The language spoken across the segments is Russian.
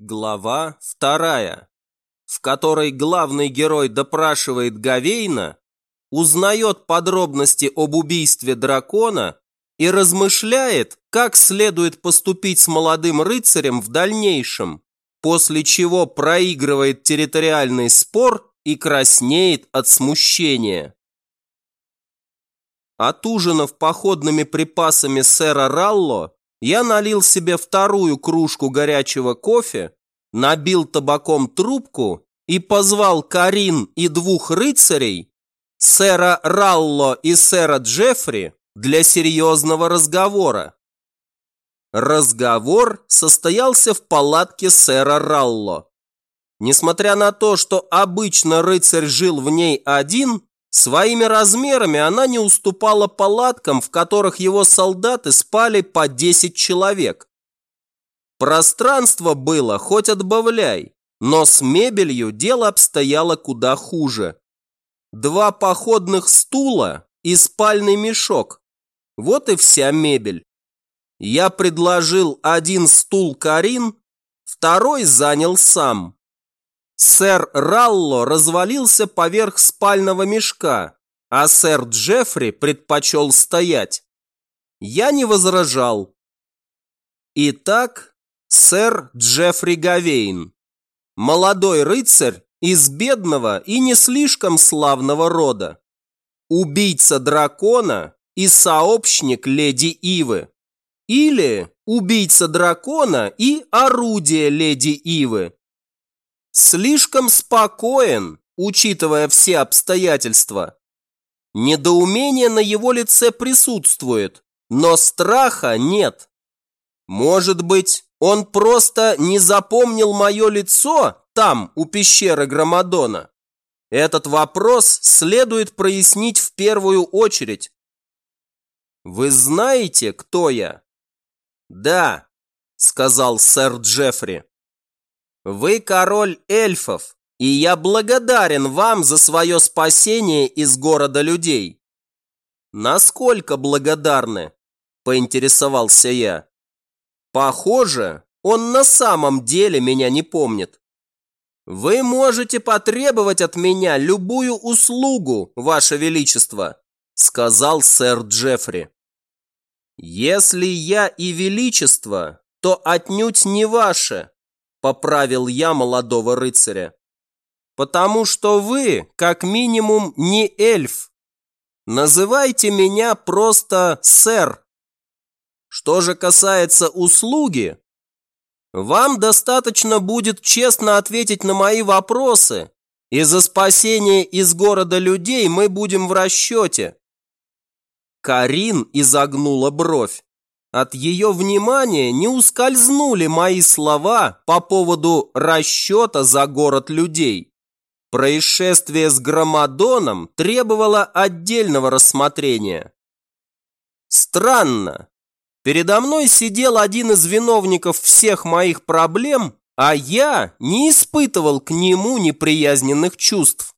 Глава вторая, в которой главный герой допрашивает Гавейна, узнает подробности об убийстве дракона и размышляет, как следует поступить с молодым рыцарем в дальнейшем, после чего проигрывает территориальный спор и краснеет от смущения. Отужинав походными припасами сэра Ралло, я налил себе вторую кружку горячего кофе, набил табаком трубку и позвал Карин и двух рыцарей, сэра Ралло и сэра Джеффри, для серьезного разговора. Разговор состоялся в палатке сэра Ралло. Несмотря на то, что обычно рыцарь жил в ней один, Своими размерами она не уступала палаткам, в которых его солдаты спали по 10 человек. Пространство было хоть отбавляй, но с мебелью дело обстояло куда хуже. Два походных стула и спальный мешок. Вот и вся мебель. Я предложил один стул Карин, второй занял сам. Сэр Ралло развалился поверх спального мешка, а сэр Джеффри предпочел стоять. Я не возражал. Итак, сэр Джеффри Гавейн, молодой рыцарь из бедного и не слишком славного рода, убийца дракона и сообщник леди Ивы, или убийца дракона и орудие леди Ивы, слишком спокоен, учитывая все обстоятельства. Недоумение на его лице присутствует, но страха нет. Может быть, он просто не запомнил мое лицо там, у пещеры Громадона? Этот вопрос следует прояснить в первую очередь. Вы знаете, кто я? Да, сказал сэр Джеффри. Вы король эльфов, и я благодарен вам за свое спасение из города людей. Насколько благодарны? Поинтересовался я. Похоже, он на самом деле меня не помнит. Вы можете потребовать от меня любую услугу, ваше величество, сказал сэр Джеффри. Если я и величество, то отнюдь не ваше, поправил я молодого рыцаря. Потому что вы, как минимум, не эльф. Называйте меня просто сэр. Что же касается услуги, вам достаточно будет честно ответить на мои вопросы, и за спасение из города людей мы будем в расчете. Карин изогнула бровь. От ее внимания не ускользнули мои слова по поводу расчета за город людей. Происшествие с Громадоном требовало отдельного рассмотрения. Странно. Передо мной сидел один из виновников всех моих проблем, а я не испытывал к нему неприязненных чувств.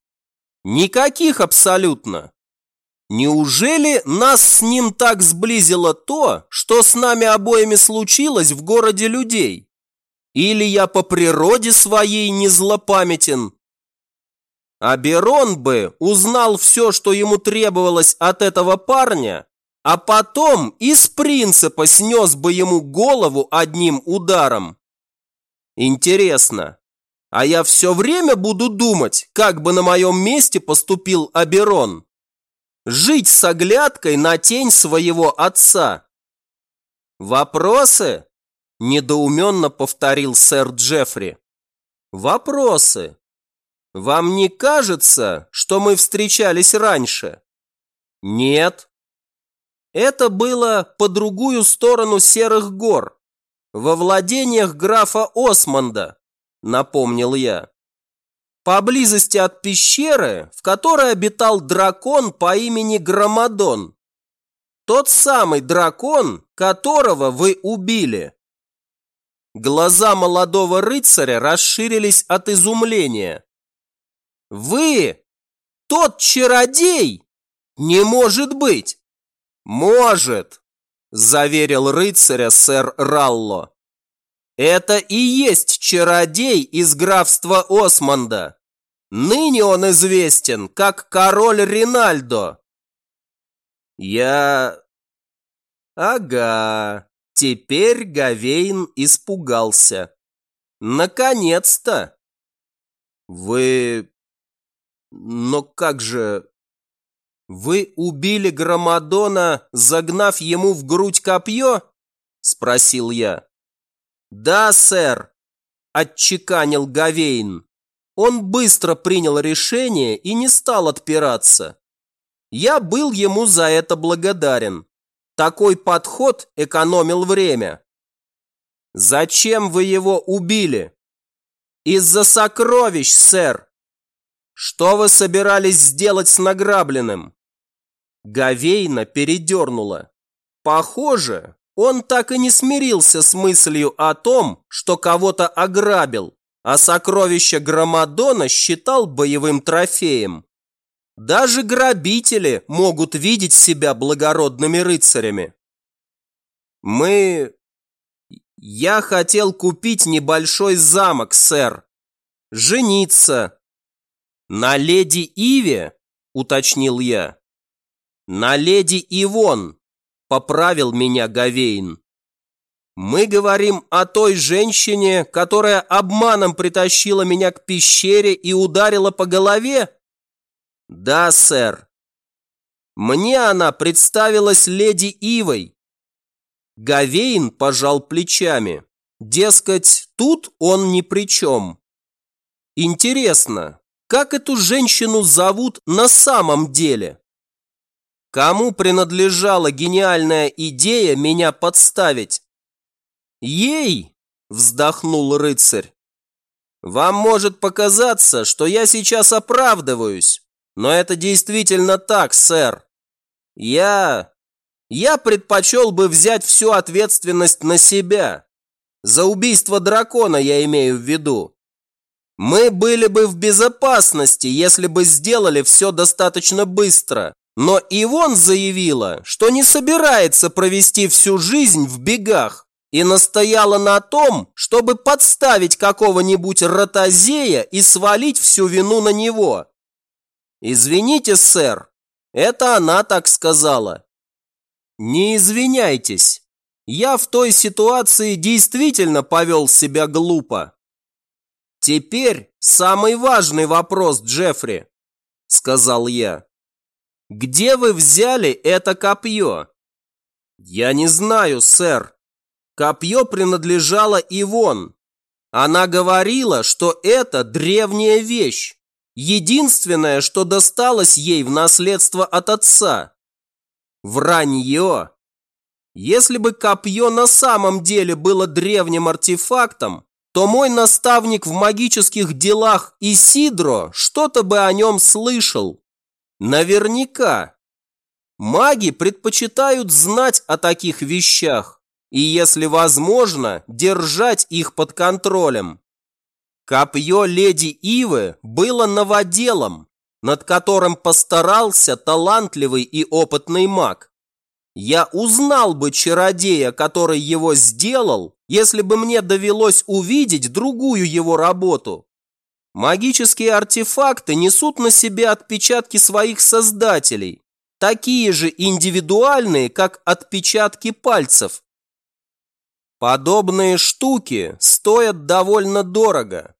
Никаких абсолютно. Неужели нас с ним так сблизило то, что с нами обоими случилось в городе людей? Или я по природе своей не злопамятен? Аберон бы узнал все, что ему требовалось от этого парня, а потом из принципа снес бы ему голову одним ударом. Интересно, а я все время буду думать, как бы на моем месте поступил Аберон? Жить с оглядкой на тень своего отца. «Вопросы?» – недоуменно повторил сэр Джеффри. «Вопросы. Вам не кажется, что мы встречались раньше?» «Нет». Это было по другую сторону Серых гор, во владениях графа Осмонда, напомнил я поблизости от пещеры, в которой обитал дракон по имени Громадон. Тот самый дракон, которого вы убили. Глаза молодого рыцаря расширились от изумления. «Вы? Тот чародей? Не может быть!» «Может!» – заверил рыцаря сэр Ралло. Это и есть чародей из графства Осмонда. Ныне он известен как король Ринальдо. Я... Ага, теперь Гавейн испугался. Наконец-то! Вы... Но как же... Вы убили Громадона, загнав ему в грудь копье? Спросил я. Да, сэр, отчеканил Гавейн. Он быстро принял решение и не стал отпираться. Я был ему за это благодарен. Такой подход экономил время. Зачем вы его убили? Из-за сокровищ, сэр. Что вы собирались сделать с награбленным? Гавейна передернула. Похоже, он так и не смирился с мыслью о том, что кого-то ограбил, а сокровище Громадона считал боевым трофеем. Даже грабители могут видеть себя благородными рыцарями. Мы... Я хотел купить небольшой замок, сэр. Жениться. На леди Иве, уточнил я. На леди Ивон, поправил меня Гавейн. Мы говорим о той женщине, которая обманом притащила меня к пещере и ударила по голове? Да, сэр. Мне она представилась леди Ивой. Гавейн пожал плечами. Дескать, тут он ни при чем. Интересно, как эту женщину зовут на самом деле? Кому принадлежала гениальная идея меня подставить? Ей, вздохнул рыцарь. Вам может показаться, что я сейчас оправдываюсь, но это действительно так, сэр. Я... Я предпочел бы взять всю ответственность на себя. За убийство дракона я имею в виду. Мы были бы в безопасности, если бы сделали все достаточно быстро. Но Ивон заявила, что не собирается провести всю жизнь в бегах и настояла на том, чтобы подставить какого-нибудь ротозея и свалить всю вину на него. «Извините, сэр, это она так сказала». «Не извиняйтесь. Я в той ситуации действительно повел себя глупо». «Теперь самый важный вопрос, Джеффри», – сказал я. «Где вы взяли это копье?» «Я не знаю, сэр. Копье принадлежало Ивон. Она говорила, что это древняя вещь. Единственное, что досталось ей в наследство от отца. Вранье. Если бы копье на самом деле было древним артефактом, то мой наставник в магических делах Исидро что-то бы о нем слышал. Наверняка. Маги предпочитают знать о таких вещах и, если возможно, держать их под контролем. Копье леди Ивы было новоделом, над которым постарался талантливый и опытный маг. Я узнал бы чародея, который его сделал, если бы мне довелось увидеть другую его работу. Магические артефакты несут на себе отпечатки своих создателей, такие же индивидуальные, как отпечатки пальцев. Подобные штуки стоят довольно дорого,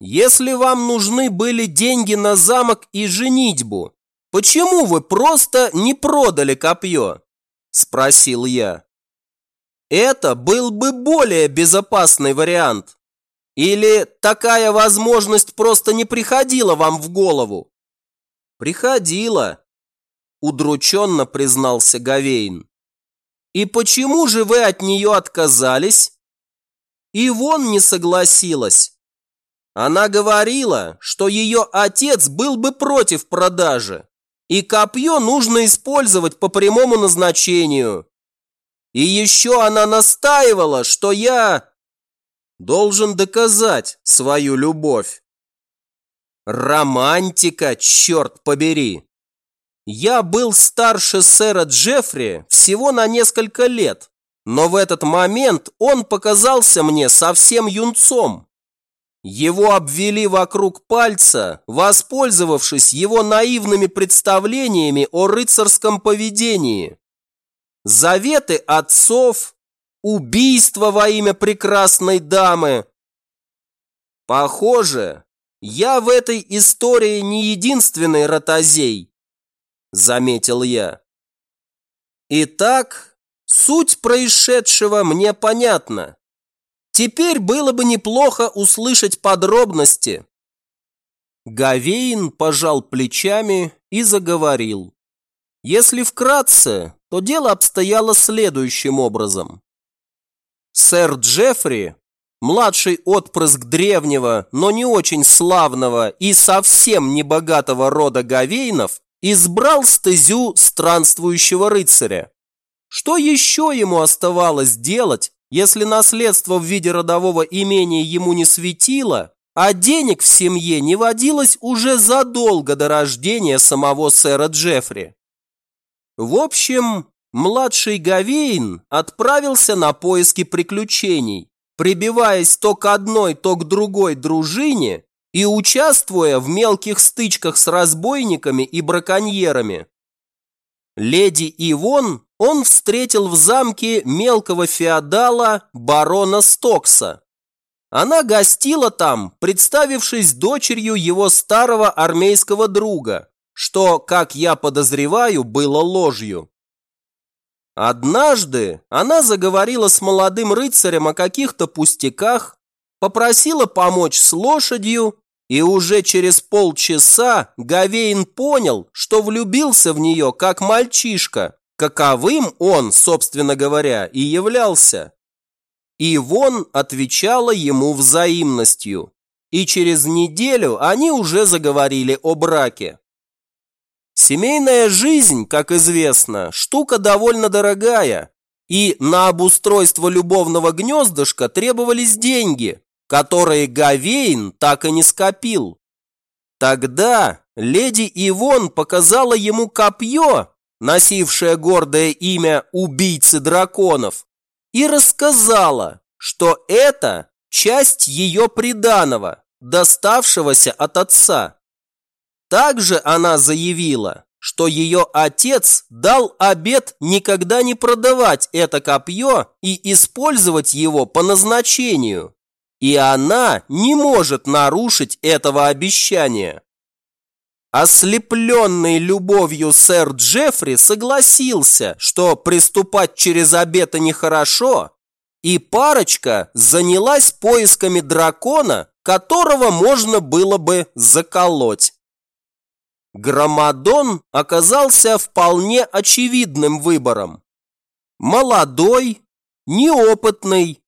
если вам нужны были деньги на замок и женитьбу, почему вы просто не продали копье? Спросил я. Это был бы более безопасный вариант. Или такая возможность просто не приходила вам в голову? Приходила, удрученно признался Гавейн. И почему же вы от нее отказались? И вон не согласилась. Она говорила, что ее отец был бы против продажи, и копье нужно использовать по прямому назначению. И еще она настаивала, что я должен доказать свою любовь. Романтика, черт побери! Я был старше сэра Джеффри всего на несколько лет, но в этот момент он показался мне совсем юнцом. Его обвели вокруг пальца, воспользовавшись его наивными представлениями о рыцарском поведении. Заветы отцов, убийство во имя прекрасной дамы. Похоже, я в этой истории не единственный ротозей, заметил я. Итак, суть происшедшего мне понятна. Теперь было бы неплохо услышать подробности. Гавейн пожал плечами и заговорил. Если вкратце, то дело обстояло следующим образом. Сэр Джеффри, младший отпрыск древнего, но не очень славного и совсем небогатого рода Гавейнов, избрал стезю странствующего рыцаря. Что еще ему оставалось делать, если наследство в виде родового имения ему не светило, а денег в семье не водилось уже задолго до рождения самого сэра Джеффри. В общем, младший Гавейн отправился на поиски приключений, прибиваясь то к одной, то к другой дружине и участвуя в мелких стычках с разбойниками и браконьерами. Леди Ивон он встретил в замке мелкого феодала барона Стокса. Она гостила там, представившись дочерью его старого армейского друга, что, как я подозреваю, было ложью. Однажды она заговорила с молодым рыцарем о каких-то пустяках, попросила помочь с лошадью, и уже через полчаса Гавейн понял, что влюбился в нее как мальчишка, каковым он, собственно говоря, и являлся. Ивон отвечала ему взаимностью, и через неделю они уже заговорили о браке. Семейная жизнь, как известно, штука довольно дорогая, и на обустройство любовного гнездышка требовались деньги, которые Гавейн так и не скопил. Тогда леди Ивон показала ему копье, носившая гордое имя убийцы драконов, и рассказала, что это часть ее приданого, доставшегося от отца. Также она заявила, что ее отец дал обет никогда не продавать это копье и использовать его по назначению, и она не может нарушить этого обещания. Ослепленный любовью сэр Джеффри согласился, что приступать через обеты нехорошо, и парочка занялась поисками дракона, которого можно было бы заколоть. Громадон оказался вполне очевидным выбором. Молодой, неопытный,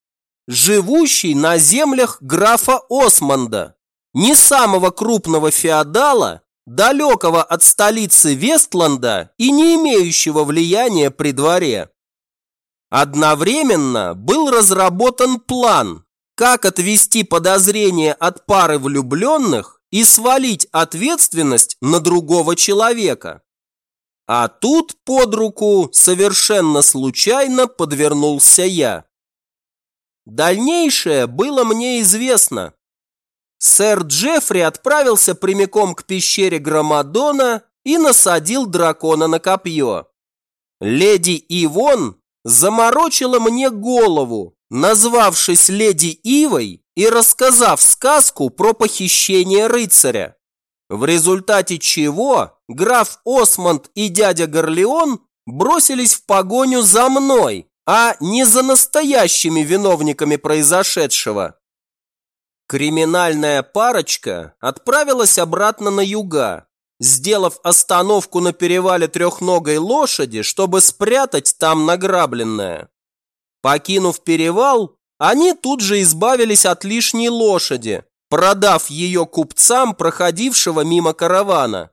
живущий на землях графа Османда, не самого крупного феодала, далекого от столицы Вестланда и не имеющего влияния при дворе. Одновременно был разработан план, как отвести подозрение от пары влюбленных и свалить ответственность на другого человека. А тут под руку совершенно случайно подвернулся я. Дальнейшее было мне известно, Сэр Джеффри отправился прямиком к пещере Громадона и насадил дракона на копье. Леди Ивон заморочила мне голову, назвавшись леди Ивой и рассказав сказку про похищение рыцаря. В результате чего граф Осмонд и дядя Горлеон бросились в погоню за мной, а не за настоящими виновниками произошедшего. Криминальная парочка отправилась обратно на юга, сделав остановку на перевале трехногой лошади, чтобы спрятать там награбленное. Покинув перевал, они тут же избавились от лишней лошади, продав ее купцам, проходившего мимо каравана.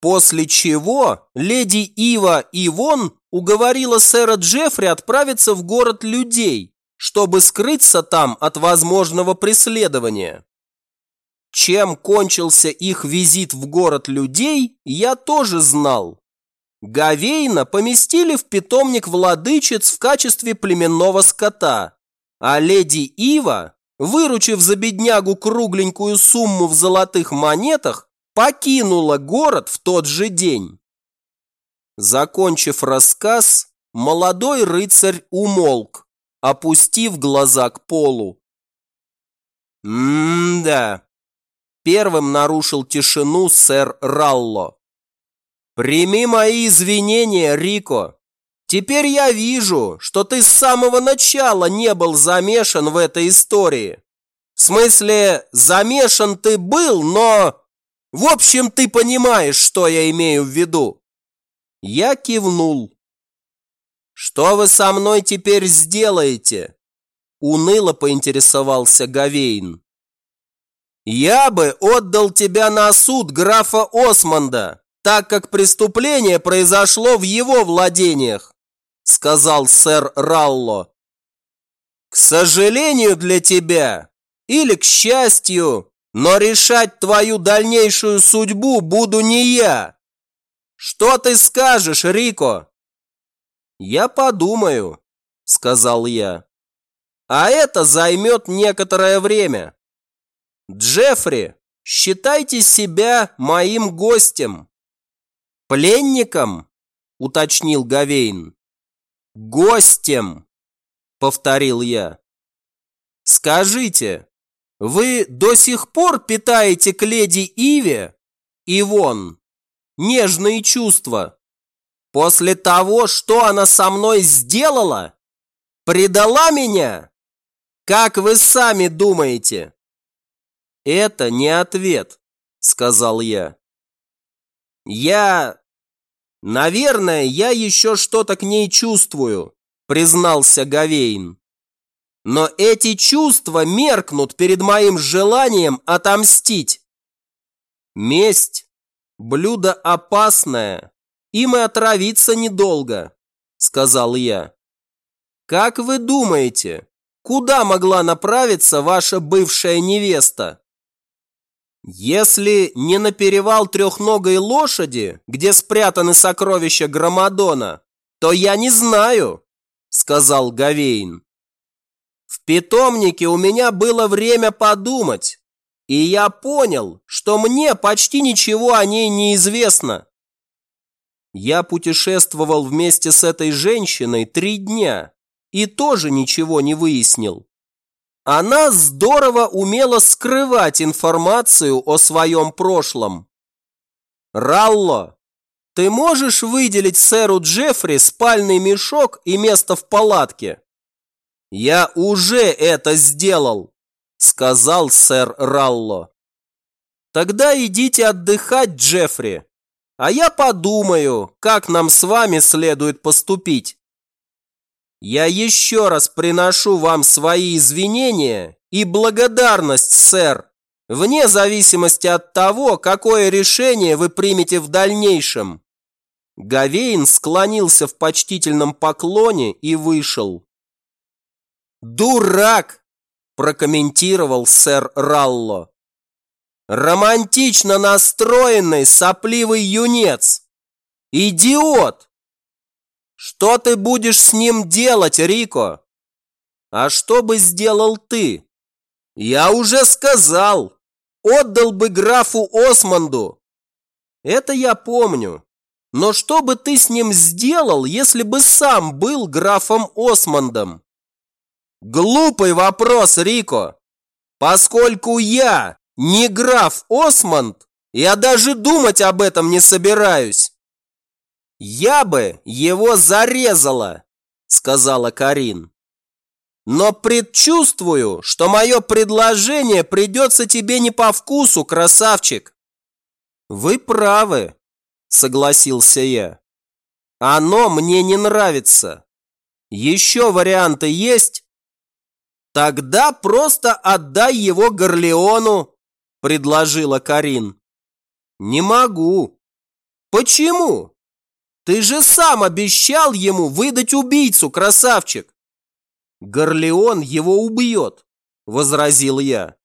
После чего леди Ива Ивон уговорила сэра Джеффри отправиться в город людей, чтобы скрыться там от возможного преследования. Чем кончился их визит в город людей, я тоже знал. Гавейна поместили в питомник владычиц в качестве племенного скота, а леди Ива, выручив за беднягу кругленькую сумму в золотых монетах, покинула город в тот же день. Закончив рассказ, молодой рыцарь умолк, опустив глаза к полу. «М-да», – первым нарушил тишину сэр Ралло. «Прими мои извинения, Рико. Теперь я вижу, что ты с самого начала не был замешан в этой истории. В смысле, замешан ты был, но... В общем, ты понимаешь, что я имею в виду». Я кивнул. «Что вы со мной теперь сделаете?» Уныло поинтересовался Гавейн. «Я бы отдал тебя на суд графа Османда, так как преступление произошло в его владениях», сказал сэр Ралло. «К сожалению для тебя, или к счастью, но решать твою дальнейшую судьбу буду не я. Что ты скажешь, Рико?» «Я подумаю», — сказал я. «А это займет некоторое время. Джеффри, считайте себя моим гостем». «Пленником?» – уточнил Гавейн. «Гостем!» – повторил я. «Скажите, вы до сих пор питаете к леди Иве, Ивон, нежные чувства? После того, что она со мной сделала? Предала меня? Как вы сами думаете?» «Это не ответ», – сказал я. «Я «Наверное, я еще что-то к ней чувствую», – признался Гавейн. «Но эти чувства меркнут перед моим желанием отомстить. Месть – блюдо опасное, им и отравиться недолго», – сказал я. «Как вы думаете, куда могла направиться ваша бывшая невеста?» Если не на перевал трехногой лошади, где спрятаны сокровища Громадона, то я не знаю, сказал Гавейн. В питомнике у меня было время подумать, и я понял, что мне почти ничего о ней не известно. Я путешествовал вместе с этой женщиной три дня и тоже ничего не выяснил. Она здорово умела скрывать информацию о своем прошлом. Ралло, ты можешь выделить сэру Джеффри спальный мешок и место в палатке? Я уже это сделал, сказал сэр Ралло. Тогда идите отдыхать, Джеффри, а я подумаю, как нам с вами следует поступить. Я еще раз приношу вам свои извинения и благодарность, сэр, вне зависимости от того, какое решение вы примете в дальнейшем. Гавейн склонился в почтительном поклоне и вышел. «Дурак!» – прокомментировал сэр Ралло. «Романтично настроенный сопливый юнец! Идиот!» Что ты будешь с ним делать, Рико? А что бы сделал ты? Я уже сказал. Отдал бы графу Османду. Это я помню. Но что бы ты с ним сделал, если бы сам был графом Османдом? Глупый вопрос, Рико. Поскольку я не граф Османд, я даже думать об этом не собираюсь. «Я бы его зарезала», – сказала Карин. «Но предчувствую, что мое предложение придется тебе не по вкусу, красавчик». «Вы правы», – согласился я. «Оно мне не нравится. Еще варианты есть?» «Тогда просто отдай его Горлеону», – предложила Карин. «Не могу». «Почему?» Ты же сам обещал ему выдать убийцу, красавчик!» «Горлеон его убьет», – возразил я.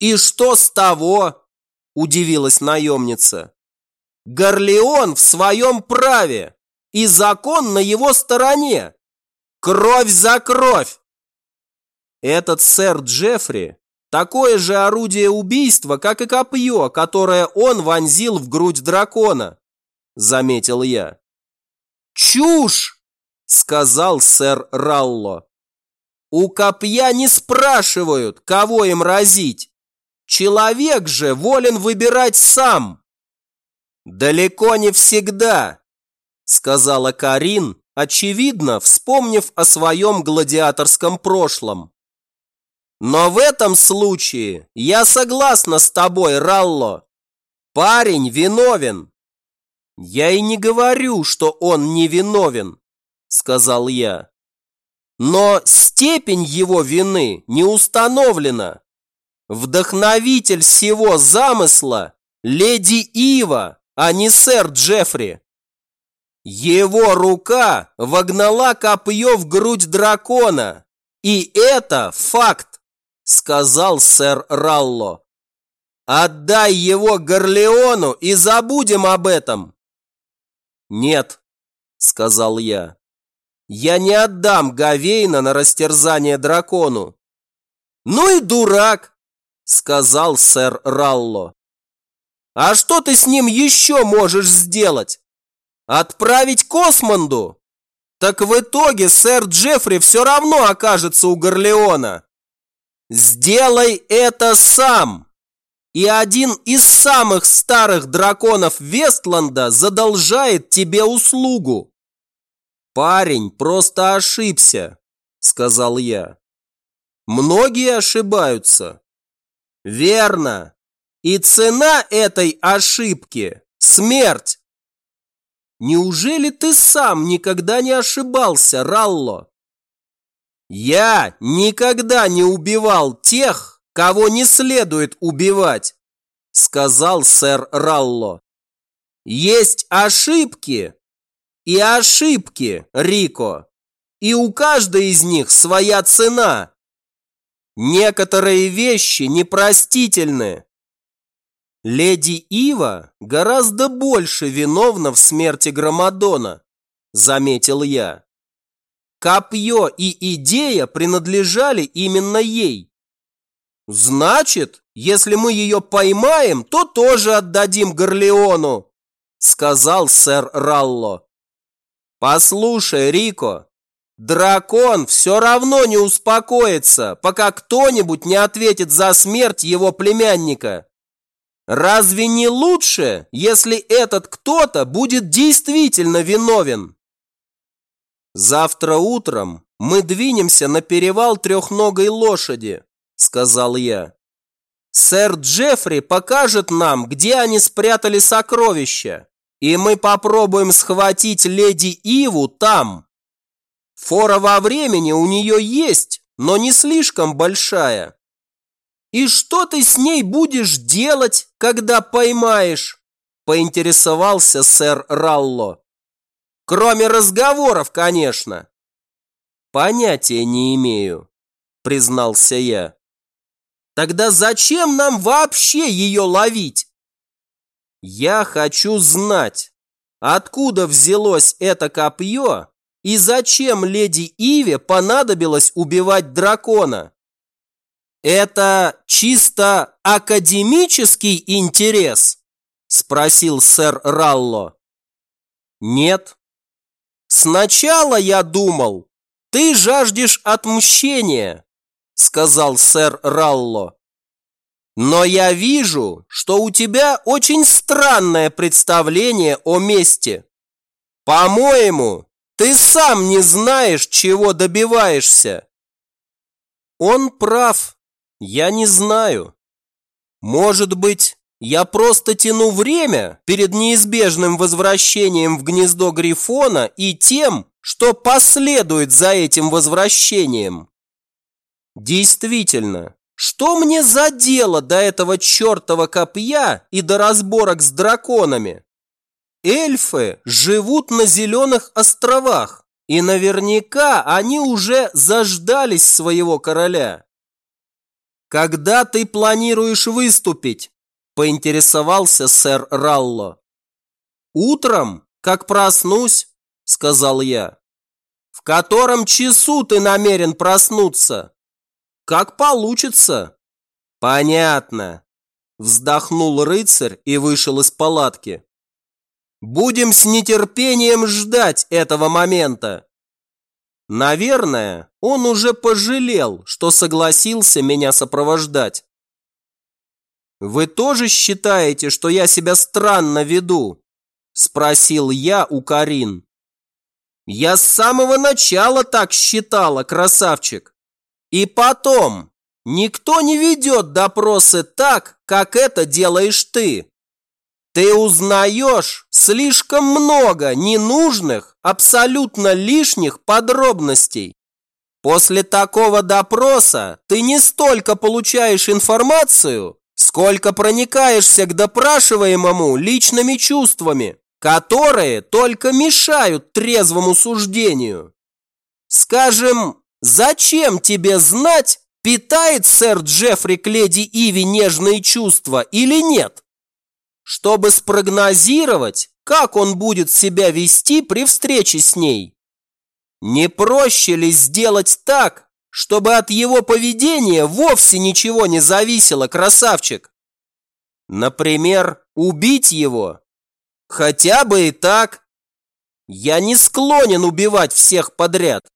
«И что с того?» – удивилась наемница. Горлеон в своем праве, и закон на его стороне. Кровь за кровь! Этот сэр Джеффри – такое же орудие убийства, как и копье, которое он вонзил в грудь дракона, заметил я. Чушь! сказал сэр Ралло. У копья не спрашивают, кого им разить. Человек же волен выбирать сам. Далеко не всегда, сказала Карин, очевидно, вспомнив о своем гладиаторском прошлом. Но в этом случае я согласна с тобой, Ралло. Парень виновен. Я и не говорю, что он не виновен, сказал я. Но степень его вины не установлена. Вдохновитель всего замысла – леди Ива, а не сэр Джеффри. Его рука вогнала копье в грудь дракона. И это факт, сказал сэр Ралло. Отдай его Горлеону и забудем об этом. Нет, сказал я. Я не отдам Гавейна на растерзание дракону. Ну и дурак, сказал сэр Ралло. А что ты с ним еще можешь сделать? Отправить к Осмонду? Так в итоге сэр Джеффри все равно окажется у Горлеона. Сделай это сам. И один из самых старых драконов Вестланда задолжает тебе услугу. Парень просто ошибся, сказал я. Многие ошибаются. Верно. И цена этой ошибки – смерть. Неужели ты сам никогда не ошибался, Ралло? Я никогда не убивал тех, кого не следует убивать, сказал сэр Ралло. Есть ошибки и ошибки, Рико, и у каждой из них своя цена. Некоторые вещи непростительны, Леди Ива гораздо больше виновна в смерти Громадона, заметил я. Копье и идея принадлежали именно ей. Значит, если мы ее поймаем, то тоже отдадим Горлеону, сказал сэр Ралло. Послушай, Рико, дракон все равно не успокоится, пока кто-нибудь не ответит за смерть его племянника. Разве не лучше, если этот кто-то будет действительно виновен? Завтра утром мы двинемся на перевал трехногой лошади, сказал я. Сэр Джеффри покажет нам, где они спрятали сокровища, и мы попробуем схватить леди Иву там. Фора во времени у нее есть, но не слишком большая. «И что ты с ней будешь делать, когда поймаешь?» – поинтересовался сэр Ралло. «Кроме разговоров, конечно». «Понятия не имею», – признался я. «Тогда зачем нам вообще ее ловить?» «Я хочу знать, откуда взялось это копье и зачем леди Иве понадобилось убивать дракона?» «Это чисто академический интерес?» – спросил сэр Ралло. «Нет. Сначала я думал, ты жаждешь отмщения», – сказал сэр Ралло. «Но я вижу, что у тебя очень странное представление о месте. По-моему, ты сам не знаешь, чего добиваешься». Он прав, я не знаю. Может быть, я просто тяну время перед неизбежным возвращением в гнездо Грифона и тем, что последует за этим возвращением. Действительно, что мне за дело до этого чертова копья и до разборок с драконами? Эльфы живут на зеленых островах, и наверняка они уже заждались своего короля. «Когда ты планируешь выступить?» – поинтересовался сэр Ралло. Утром, как проснусь, сказал я. В котором часу ты намерен проснуться? Как получится. Понятно. Вздохнул рыцарь и вышел из палатки. Будем с нетерпением ждать этого момента. Наверное, он уже пожалел, что согласился меня сопровождать. «Вы тоже считаете, что я себя странно веду?» – спросил я у Карин. «Я с самого начала так считала, красавчик. И потом, никто не ведет допросы так, как это делаешь ты. Ты узнаешь слишком много ненужных, абсолютно лишних подробностей. После такого допроса ты не столько получаешь информацию, сколько проникаешься к допрашиваемому личными чувствами, которые только мешают трезвому суждению. Скажем, зачем тебе знать, питает сэр Джеффри к леди Иви нежные чувства или нет? чтобы спрогнозировать, как он будет себя вести при встрече с ней. Не проще ли сделать так, чтобы от его поведения вовсе ничего не зависело, красавчик? Например, убить его? Хотя бы и так. Я не склонен убивать всех подряд.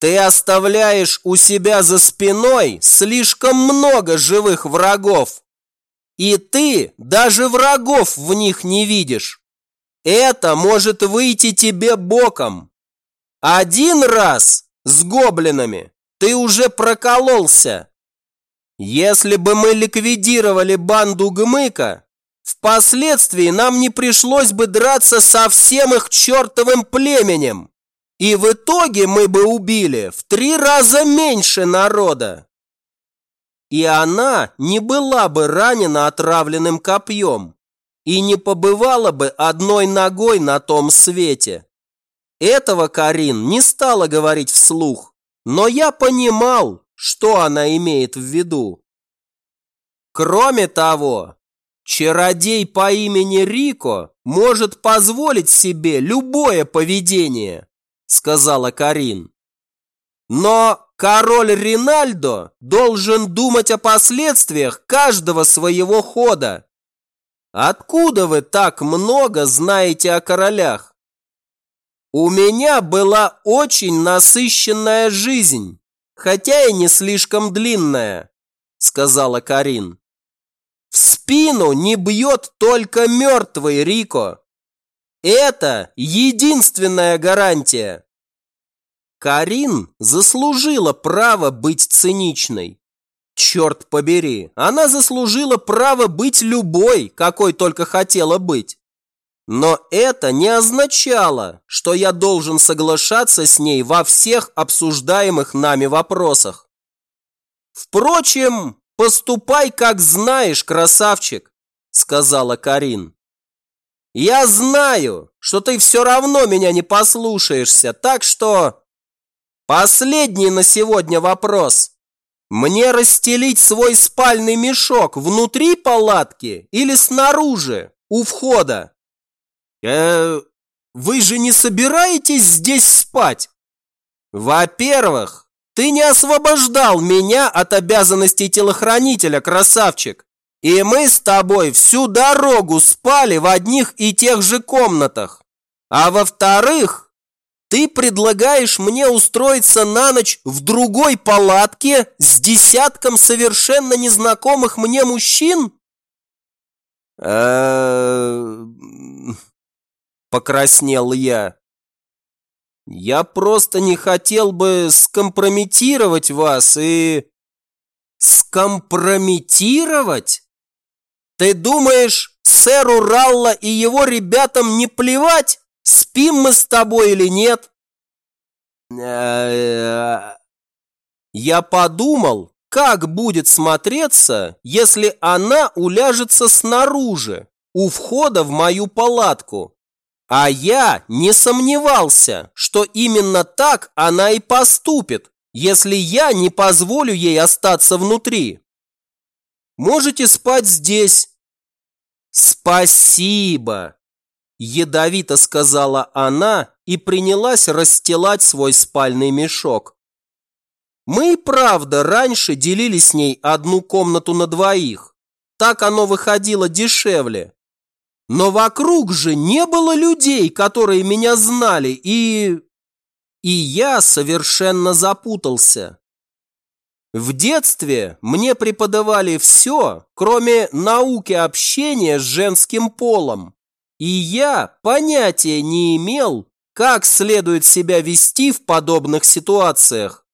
Ты оставляешь у себя за спиной слишком много живых врагов, и ты даже врагов в них не видишь. Это может выйти тебе боком. Один раз с гоблинами ты уже прокололся. Если бы мы ликвидировали банду Гмыка, впоследствии нам не пришлось бы драться со всем их чертовым племенем. И в итоге мы бы убили в три раза меньше народа и она не была бы ранена отравленным копьем и не побывала бы одной ногой на том свете. Этого Карин не стала говорить вслух, но я понимал, что она имеет в виду. Кроме того, чародей по имени Рико может позволить себе любое поведение, сказала Карин. Но король Ринальдо должен думать о последствиях каждого своего хода. Откуда вы так много знаете о королях? У меня была очень насыщенная жизнь, хотя и не слишком длинная, сказала Карин. В спину не бьет только мертвый Рико. Это единственная гарантия. Карин заслужила право быть циничной. Черт побери, она заслужила право быть любой, какой только хотела быть. Но это не означало, что я должен соглашаться с ней во всех обсуждаемых нами вопросах. Впрочем, поступай как знаешь, красавчик, сказала Карин. Я знаю, что ты все равно меня не послушаешься, так что Последний на сегодня вопрос. Мне расстелить свой спальный мешок внутри палатки или снаружи, у входа? Э, вы же не собираетесь здесь спать? Во-первых, ты не освобождал меня от обязанностей телохранителя, красавчик. И мы с тобой всю дорогу спали в одних и тех же комнатах. А во-вторых, ты предлагаешь мне устроиться на ночь в другой палатке с десятком совершенно незнакомых мне мужчин? Покраснел я. Я просто не хотел бы скомпрометировать вас и... Скомпрометировать? Ты думаешь, сэру Ралла и его ребятам не плевать? спим мы с тобой или нет? Я подумал, как будет смотреться, если она уляжется снаружи, у входа в мою палатку. А я не сомневался, что именно так она и поступит, если я не позволю ей остаться внутри. Можете спать здесь. Спасибо. ядовито сказала она и принялась расстилать свой спальный мешок. Мы и правда раньше делили с ней одну комнату на двоих. Так оно выходило дешевле. Но вокруг же не было людей, которые меня знали, и... И я совершенно запутался. В детстве мне преподавали все, кроме науки общения с женским полом. И я понятия не имел, как следует себя вести в подобных ситуациях.